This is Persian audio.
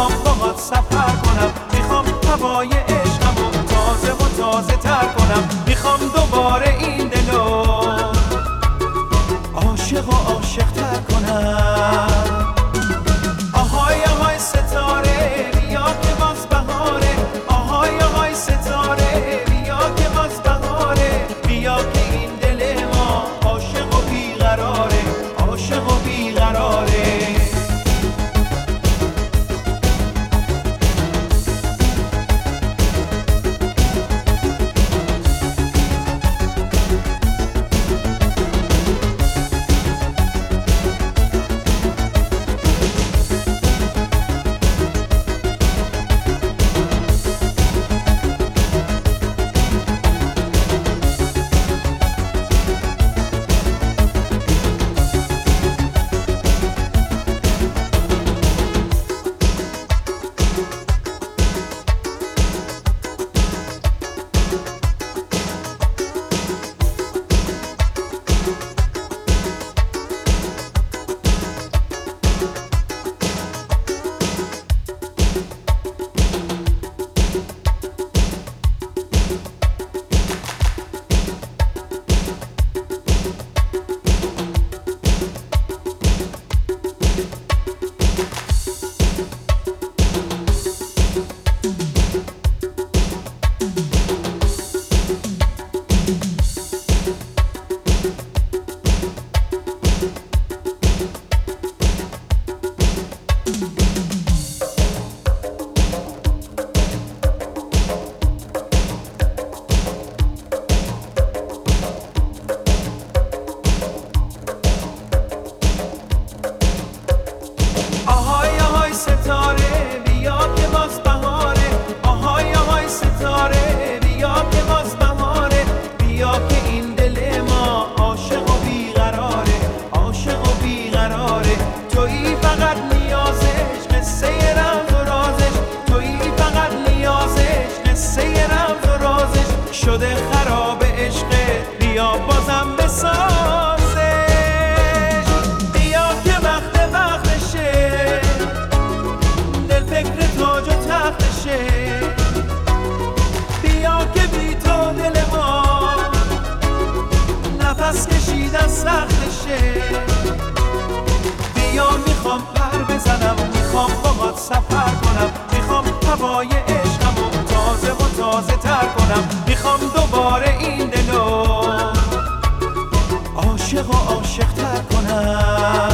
می‌خوام باهات سفر کنم. می‌خوام هوای عشقم و تازه و تازه تر کنم. می‌خوام دوباره این نفس کشیدن سختشه بیا می‌خوام پر بزنم می‌خوام با باهات سفر کنم. می‌خوام هوای عشقمو تازه و تازه تر کنم. می‌خوام دوباره این دلو عاشق و عاشق تر کنم.